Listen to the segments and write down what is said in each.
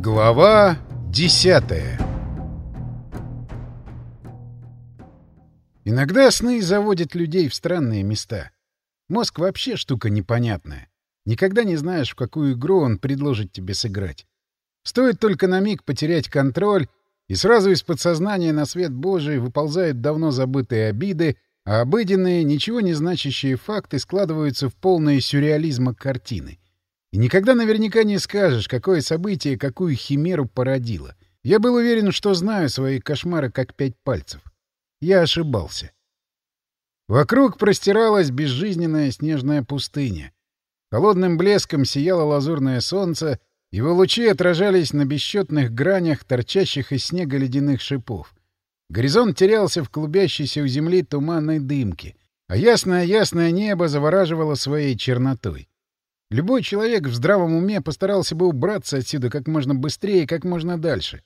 Глава десятая Иногда сны заводят людей в странные места. Мозг вообще штука непонятная. Никогда не знаешь, в какую игру он предложит тебе сыграть. Стоит только на миг потерять контроль, и сразу из подсознания на свет Божий выползают давно забытые обиды, а обыденные, ничего не значащие факты складываются в полные сюрреализма картины. Никогда наверняка не скажешь, какое событие какую химеру породило. Я был уверен, что знаю свои кошмары как пять пальцев. Я ошибался. Вокруг простиралась безжизненная снежная пустыня. Холодным блеском сияло лазурное солнце, его лучи отражались на бесчетных гранях, торчащих из снега ледяных шипов. Горизонт терялся в клубящейся у земли туманной дымке, а ясное-ясное небо завораживало своей чернотой. Любой человек в здравом уме постарался бы убраться отсюда как можно быстрее и как можно дальше.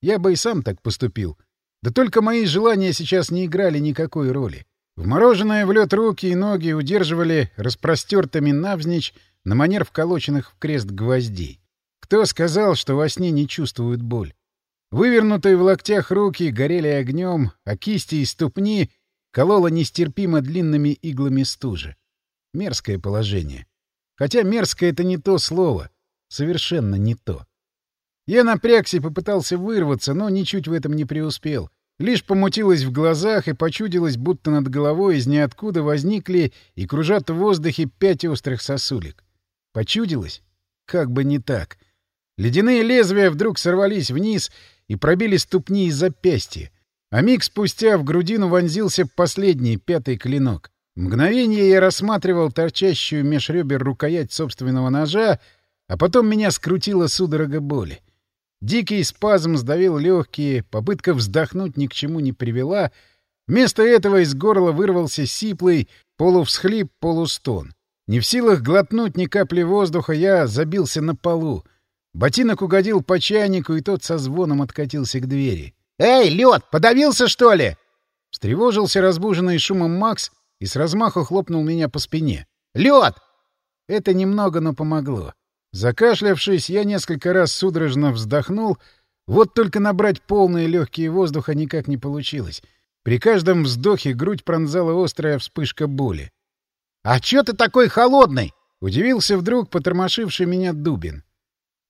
Я бы и сам так поступил. Да только мои желания сейчас не играли никакой роли. Вмороженные в лед руки и ноги удерживали распростертыми навзничь на манер вколоченных в крест гвоздей. Кто сказал, что во сне не чувствуют боль? Вывернутые в локтях руки горели огнем, а кисти и ступни кололо нестерпимо длинными иглами стужи. Мерзкое положение. Хотя мерзкое — это не то слово. Совершенно не то. Я напрягся и попытался вырваться, но ничуть в этом не преуспел. Лишь помутилось в глазах и почудилось, будто над головой из ниоткуда возникли и кружат в воздухе пять острых сосулек. Почудилось? Как бы не так. Ледяные лезвия вдруг сорвались вниз и пробили ступни и запястья. А миг спустя в грудину вонзился последний, пятый клинок. Мгновение я рассматривал торчащую меж ребер рукоять собственного ножа, а потом меня скрутила судорога боли. Дикий спазм сдавил легкие, попытка вздохнуть ни к чему не привела. Вместо этого из горла вырвался сиплый полувсхлип, полустон. Не в силах глотнуть ни капли воздуха, я забился на полу — Ботинок угодил по чайнику, и тот со звоном откатился к двери. «Эй, лед, подавился, что ли?» Встревожился разбуженный шумом Макс и с размаху хлопнул меня по спине. «Лед!» Это немного, но помогло. Закашлявшись, я несколько раз судорожно вздохнул, вот только набрать полные легкие воздуха никак не получилось. При каждом вздохе грудь пронзала острая вспышка боли. «А чё ты такой холодный?» — удивился вдруг потормошивший меня Дубин.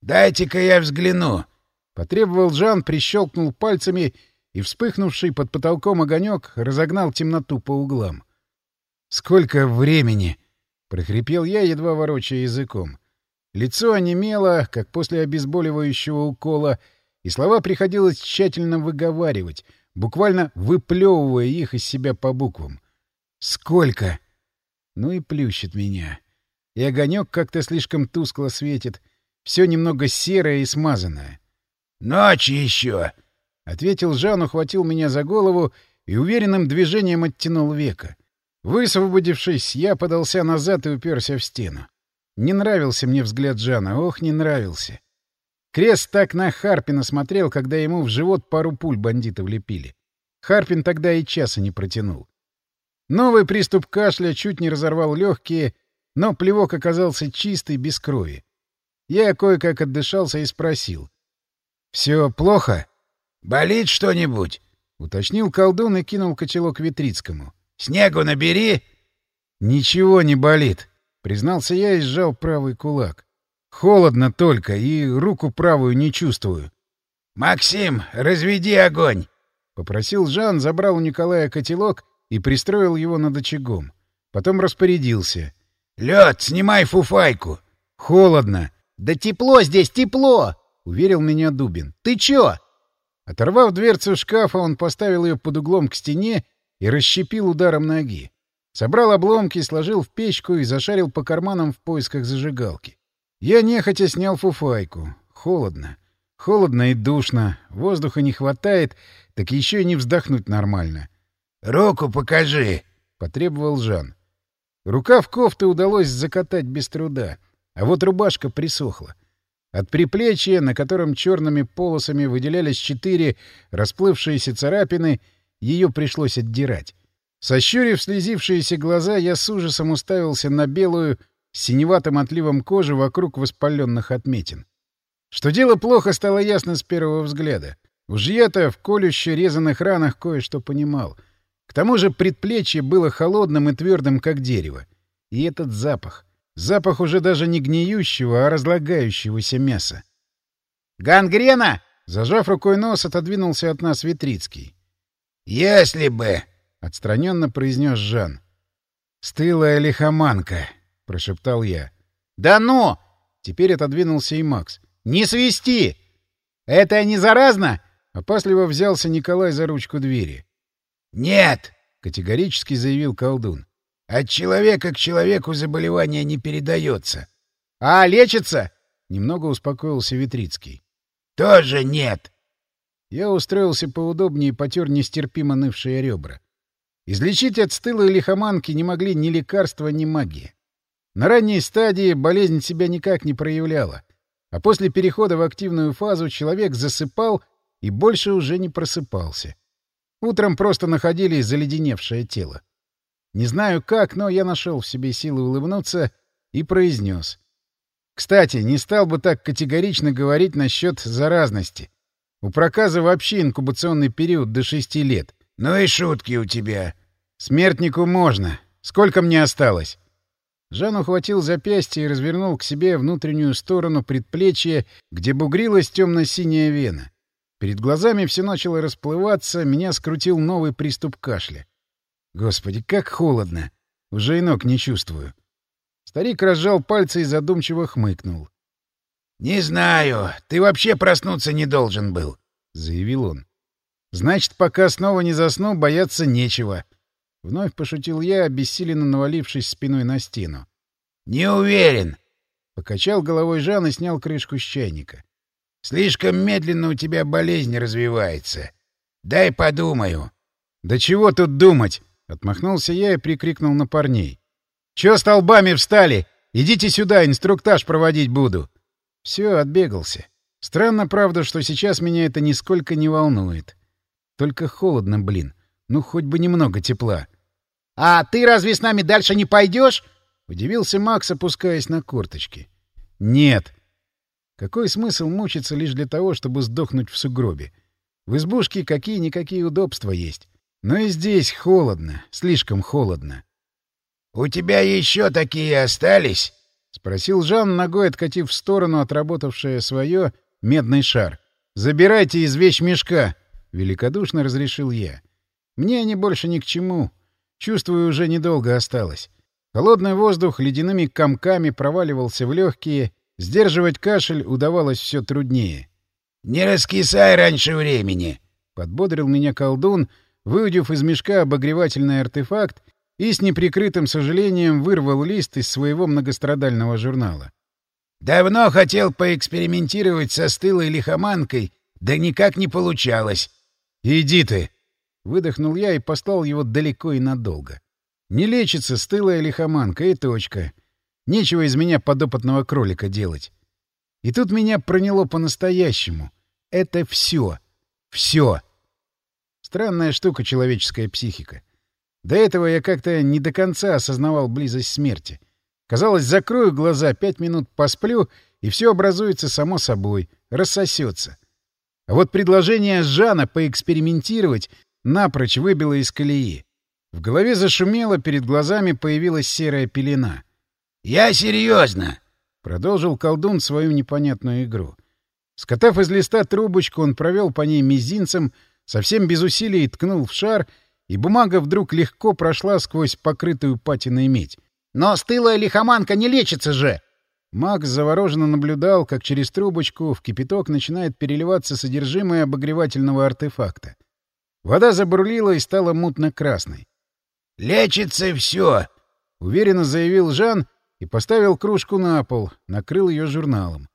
«Дайте-ка я взгляну!» — потребовал Жан, прищелкнул пальцами, и вспыхнувший под потолком огонек разогнал темноту по углам. «Сколько времени?» — прохрипел я, едва ворочая языком. Лицо онемело, как после обезболивающего укола, и слова приходилось тщательно выговаривать, буквально выплевывая их из себя по буквам. «Сколько?» Ну и плющит меня. И огонек как-то слишком тускло светит, все немного серое и смазанное. «Ночь еще!» — ответил Жан, ухватил меня за голову и уверенным движением оттянул века. Высвободившись, я подался назад и уперся в стену. Не нравился мне взгляд Жана, ох, не нравился. Крест так на Харпина смотрел, когда ему в живот пару пуль бандитов лепили. Харпин тогда и часа не протянул. Новый приступ кашля чуть не разорвал легкие, но плевок оказался чистый, без крови. Я кое-как отдышался и спросил. — Все плохо? — Болит что-нибудь? — уточнил колдун и кинул котелок Витрицкому. — Снегу набери! — Ничего не болит, — признался я и сжал правый кулак. Холодно только, и руку правую не чувствую. — Максим, разведи огонь! — попросил Жан, забрал у Николая котелок и пристроил его над очагом. Потом распорядился. — Лед, снимай фуфайку! — Холодно! — «Да тепло здесь, тепло!» — уверил меня Дубин. «Ты чё?» Оторвав дверцу шкафа, он поставил ее под углом к стене и расщепил ударом ноги. Собрал обломки, сложил в печку и зашарил по карманам в поисках зажигалки. Я нехотя снял фуфайку. Холодно. Холодно и душно. Воздуха не хватает, так еще и не вздохнуть нормально. «Руку покажи!» — потребовал Жан. Рукав кофты удалось закатать без труда — а вот рубашка присохла. От приплечья, на котором черными полосами выделялись четыре расплывшиеся царапины, ее пришлось отдирать. Сощурив слезившиеся глаза, я с ужасом уставился на белую, с синеватым отливом кожи вокруг воспаленных отметин. Что дело плохо, стало ясно с первого взгляда. Уж я-то в колюще резаных ранах кое-что понимал. К тому же предплечье было холодным и твердым, как дерево. И этот запах. Запах уже даже не гниющего, а разлагающегося мяса. «Гангрена!» Зажав рукой нос, отодвинулся от нас Витрицкий. «Если бы!» — отстраненно произнес Жан. «Стылая лихоманка», — прошептал я. «Да ну!» — теперь отодвинулся и Макс. «Не свисти! Это не заразно?» Опасливо взялся Николай за ручку двери. «Нет!» — категорически заявил колдун. «От человека к человеку заболевание не передается». «А лечится?» — немного успокоился Витрицкий. «Тоже нет!» Я устроился поудобнее и потер нестерпимо нывшие ребра. Излечить от стылой лихоманки не могли ни лекарства, ни магия. На ранней стадии болезнь себя никак не проявляла, а после перехода в активную фазу человек засыпал и больше уже не просыпался. Утром просто находили заледеневшее тело. Не знаю как, но я нашел в себе силы улыбнуться и произнес. Кстати, не стал бы так категорично говорить насчет заразности. У проказа вообще инкубационный период до шести лет. Ну и шутки у тебя. Смертнику можно. Сколько мне осталось? Жан ухватил запястье и развернул к себе внутреннюю сторону предплечья, где бугрилась темно-синяя вена. Перед глазами все начало расплываться, меня скрутил новый приступ кашля. Господи, как холодно! Уже и ног не чувствую. Старик разжал пальцы и задумчиво хмыкнул. — Не знаю. Ты вообще проснуться не должен был, — заявил он. — Значит, пока снова не засну, бояться нечего. Вновь пошутил я, обессиленно навалившись спиной на стену. — Не уверен. Покачал головой Жан и снял крышку с чайника. — Слишком медленно у тебя болезнь развивается. Дай подумаю. — Да чего тут думать? — отмахнулся я и прикрикнул на парней. — Чё столбами встали? Идите сюда, инструктаж проводить буду. Все, отбегался. Странно, правда, что сейчас меня это нисколько не волнует. Только холодно, блин. Ну, хоть бы немного тепла. — А ты разве с нами дальше не пойдешь? — удивился Макс, опускаясь на корточки. — Нет. Какой смысл мучиться лишь для того, чтобы сдохнуть в сугробе? В избушке какие-никакие удобства есть. Но и здесь холодно, слишком холодно. — У тебя еще такие остались? — спросил Жан, ногой откатив в сторону отработавшее свое медный шар. — Забирайте из вещмешка! — великодушно разрешил я. Мне они больше ни к чему. Чувствую, уже недолго осталось. Холодный воздух ледяными комками проваливался в легкие, сдерживать кашель удавалось все труднее. — Не раскисай раньше времени! — подбодрил меня колдун, выудив из мешка обогревательный артефакт и с неприкрытым сожалением вырвал лист из своего многострадального журнала. «Давно хотел поэкспериментировать со стылой лихоманкой, да никак не получалось». «Иди ты!» — выдохнул я и послал его далеко и надолго. «Не лечится стылая лихоманка и точка. Нечего из меня подопытного кролика делать». И тут меня проняло по-настоящему. Это все. Все. Странная штука человеческая психика. До этого я как-то не до конца осознавал близость смерти. Казалось, закрою глаза, пять минут посплю, и все образуется само собой, рассосется. А вот предложение Жана поэкспериментировать напрочь выбило из колеи. В голове зашумело, перед глазами появилась серая пелена. «Я серьезно!» — продолжил колдун свою непонятную игру. Скотав из листа трубочку, он провел по ней мизинцем, совсем без усилий ткнул в шар — и бумага вдруг легко прошла сквозь покрытую патиной медь. «Но стылая лихоманка не лечится же!» Макс завороженно наблюдал, как через трубочку в кипяток начинает переливаться содержимое обогревательного артефакта. Вода забурлила и стала мутно-красной. «Лечится все!» — уверенно заявил Жан и поставил кружку на пол, накрыл ее журналом.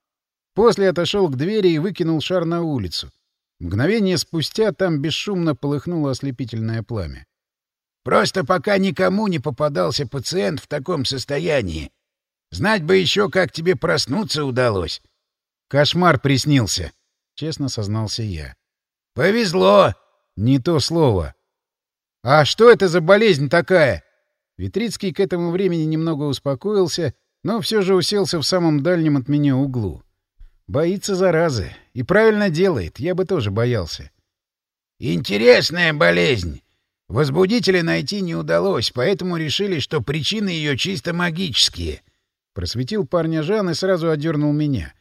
После отошел к двери и выкинул шар на улицу. Мгновение спустя там бесшумно полыхнуло ослепительное пламя. «Просто пока никому не попадался пациент в таком состоянии. Знать бы еще, как тебе проснуться удалось». «Кошмар приснился», — честно сознался я. «Повезло!» «Не то слово». «А что это за болезнь такая?» Витрицкий к этому времени немного успокоился, но все же уселся в самом дальнем от меня углу. Боится заразы. И правильно делает. Я бы тоже боялся. Интересная болезнь. Возбудителя найти не удалось, поэтому решили, что причины ее чисто магические. Просветил парня Жан и сразу одернул меня.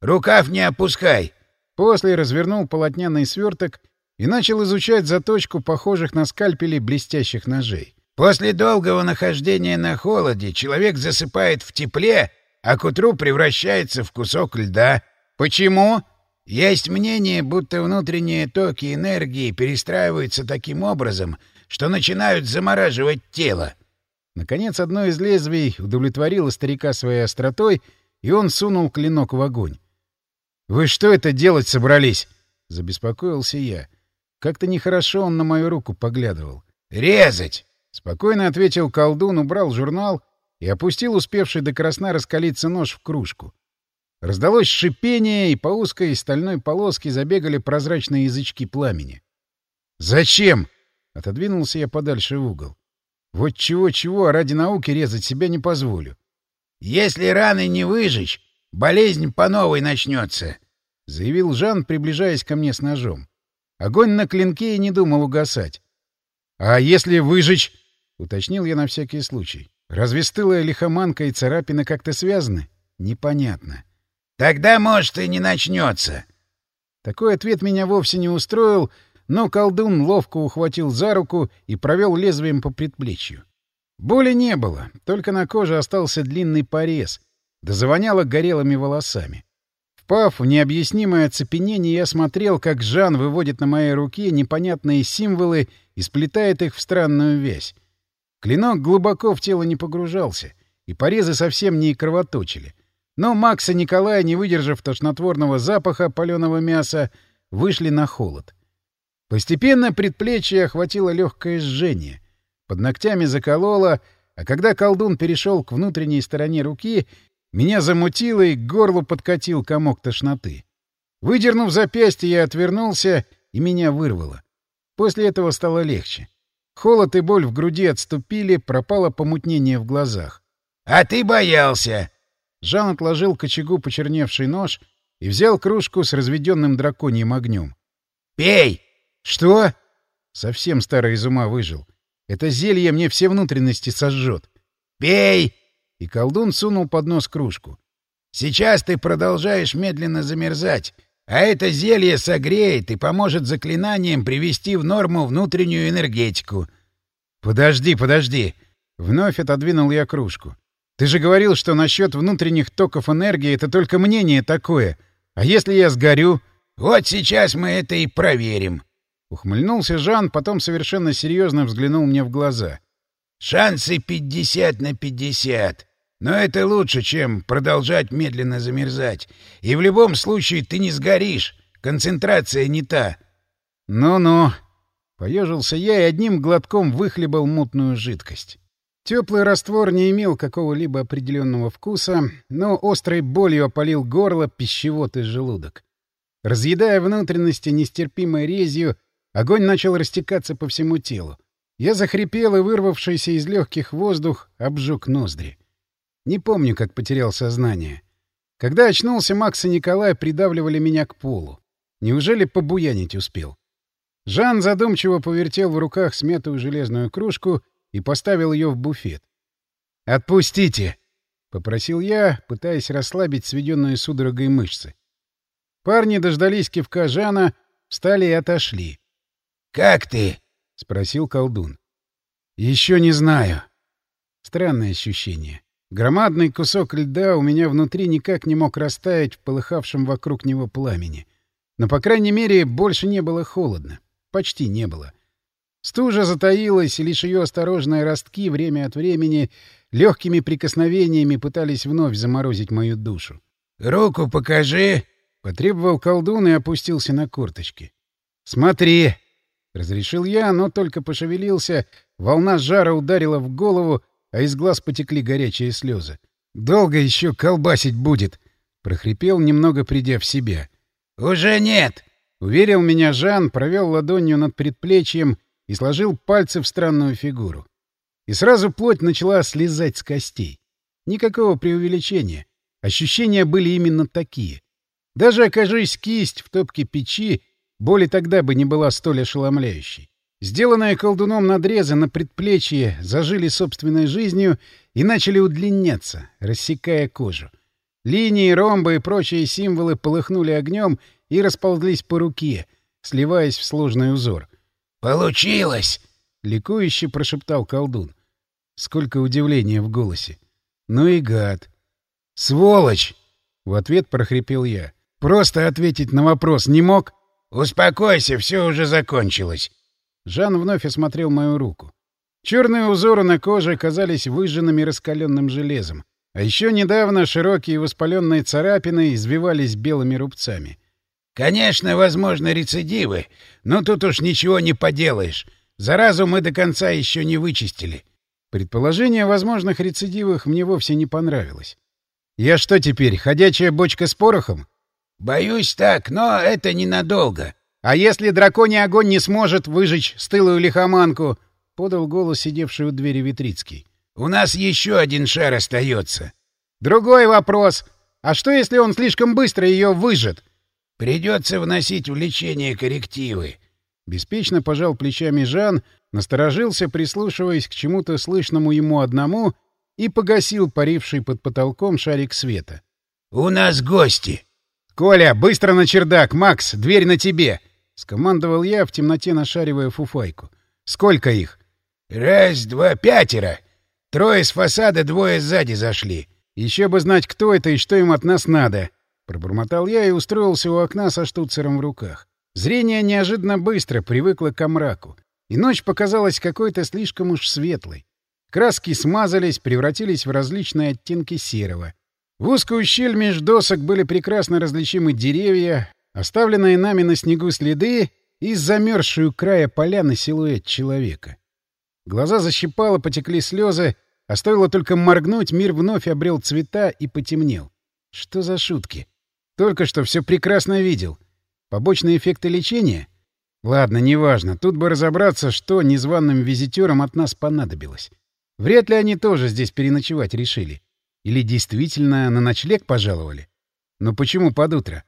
«Рукав не опускай!» После развернул полотняный сверток и начал изучать заточку похожих на скальпели блестящих ножей. «После долгого нахождения на холоде человек засыпает в тепле, а к утру превращается в кусок льда. Почему?» Есть мнение, будто внутренние токи энергии перестраиваются таким образом, что начинают замораживать тело. Наконец, одно из лезвий удовлетворило старика своей остротой, и он сунул клинок в огонь. «Вы что это делать собрались?» — забеспокоился я. Как-то нехорошо он на мою руку поглядывал. «Резать!» — спокойно ответил колдун, убрал журнал и опустил успевший до красна раскалиться нож в кружку. Раздалось шипение, и по узкой стальной полоске забегали прозрачные язычки пламени. «Зачем?» — отодвинулся я подальше в угол. «Вот чего-чего, а ради науки резать себя не позволю». «Если раны не выжечь, болезнь по новой начнется», — заявил Жан, приближаясь ко мне с ножом. Огонь на клинке и не думал угасать. «А если выжечь?» — уточнил я на всякий случай. «Разве стылая лихоманка и царапина как-то связаны? Непонятно». Тогда, может, и не начнется. Такой ответ меня вовсе не устроил, но колдун ловко ухватил за руку и провел лезвием по предплечью. Боли не было, только на коже остался длинный порез, да завоняло горелыми волосами. Впав в необъяснимое оцепенение, я смотрел, как Жан выводит на моей руке непонятные символы и сплетает их в странную вязь. Клинок глубоко в тело не погружался, и порезы совсем не кровоточили. Но Макс и Николай, не выдержав тошнотворного запаха паленого мяса, вышли на холод. Постепенно предплечье охватило легкое жжение. Под ногтями закололо, а когда колдун перешел к внутренней стороне руки, меня замутило и к горлу подкатил комок тошноты. Выдернув запястье, я отвернулся, и меня вырвало. После этого стало легче. Холод и боль в груди отступили, пропало помутнение в глазах. — А ты боялся! Жан отложил к очагу почерневший нож и взял кружку с разведенным драконьим огнем. «Пей!» «Что?» Совсем старый из ума выжил. «Это зелье мне все внутренности сожжет». «Пей!» И колдун сунул под нос кружку. «Сейчас ты продолжаешь медленно замерзать, а это зелье согреет и поможет заклинанием привести в норму внутреннюю энергетику». «Подожди, подожди!» Вновь отодвинул я кружку. Ты же говорил, что насчет внутренних токов энергии это только мнение такое. А если я сгорю? Вот сейчас мы это и проверим. Ухмыльнулся Жан, потом совершенно серьезно взглянул мне в глаза. Шансы 50 на 50. Но это лучше, чем продолжать медленно замерзать. И в любом случае ты не сгоришь. Концентрация не та. Ну-ну. Поежился я и одним глотком выхлебал мутную жидкость. Теплый раствор не имел какого-либо определенного вкуса, но острой болью опалил горло, пищевод и желудок. Разъедая внутренности нестерпимой резью, огонь начал растекаться по всему телу. Я захрипел, и вырвавшийся из легких воздух обжег ноздри. Не помню, как потерял сознание. Когда очнулся, Макс и Николай придавливали меня к полу. Неужели побуянить успел? Жан задумчиво повертел в руках смятую железную кружку и поставил ее в буфет. «Отпустите!» — попросил я, пытаясь расслабить сведенные судорогой мышцы. Парни дождались кивка Жана, встали и отошли. «Как ты?» — спросил колдун. «Еще не знаю». Странное ощущение. Громадный кусок льда у меня внутри никак не мог растаять в полыхавшем вокруг него пламени. Но, по крайней мере, больше не было холодно. Почти не было. Стужа затаилась, и лишь ее осторожные ростки время от времени легкими прикосновениями пытались вновь заморозить мою душу. «Руку покажи!» — потребовал колдун и опустился на корточки. «Смотри!» — разрешил я, но только пошевелился, волна жара ударила в голову, а из глаз потекли горячие слезы. «Долго еще колбасить будет!» — прохрипел, немного придя в себя. «Уже нет!» — уверил меня Жан, провел ладонью над предплечьем и сложил пальцы в странную фигуру. И сразу плоть начала слезать с костей. Никакого преувеличения. Ощущения были именно такие. Даже окажись кисть в топке печи, боль тогда бы не была столь ошеломляющей. Сделанные колдуном надрезы на предплечье зажили собственной жизнью и начали удлиняться, рассекая кожу. Линии, ромбы и прочие символы полыхнули огнем и расползлись по руке, сливаясь в сложный узор. «Получилось!» — ликующе прошептал колдун. Сколько удивления в голосе. «Ну и гад!» «Сволочь!» — в ответ прохрипел я. «Просто ответить на вопрос не мог?» «Успокойся, все уже закончилось!» Жан вновь осмотрел мою руку. Черные узоры на коже казались выжженными раскаленным железом. А еще недавно широкие воспаленные царапины извивались белыми рубцами. «Конечно, возможно, рецидивы, но тут уж ничего не поделаешь. Заразу мы до конца еще не вычистили». Предположение о возможных рецидивах мне вовсе не понравилось. «Я что теперь, ходячая бочка с порохом?» «Боюсь так, но это ненадолго». «А если драконий огонь не сможет выжечь стылую лихоманку?» — подал голос сидевший у двери Витрицкий. У нас еще один шар остается. Другой вопрос. А что, если он слишком быстро ее выжжет? Придется вносить в лечение коррективы. Беспечно пожал плечами Жан, насторожился, прислушиваясь к чему-то слышному ему одному, и погасил паривший под потолком шарик света. — У нас гости! — Коля, быстро на чердак! Макс, дверь на тебе! — скомандовал я, в темноте нашаривая фуфайку. — Сколько их? — Раз, два, пятеро! Трое с фасада, двое сзади зашли. Еще бы знать, кто это и что им от нас надо. Пробормотал я и устроился у окна со штуцером в руках. Зрение неожиданно быстро привыкло к мраку, и ночь показалась какой-то слишком уж светлой. Краски смазались, превратились в различные оттенки серого. В узкую щель меж досок были прекрасно различимы деревья, оставленные нами на снегу следы и замерзшую края поляны силуэт человека. Глаза защипало, потекли слезы, а стоило только моргнуть, мир вновь обрел цвета и потемнел. Что за шутки? Только что все прекрасно видел. Побочные эффекты лечения? Ладно, неважно. Тут бы разобраться, что незваным визитерам от нас понадобилось. Вряд ли они тоже здесь переночевать решили. Или действительно на ночлег пожаловали? Но почему под утро?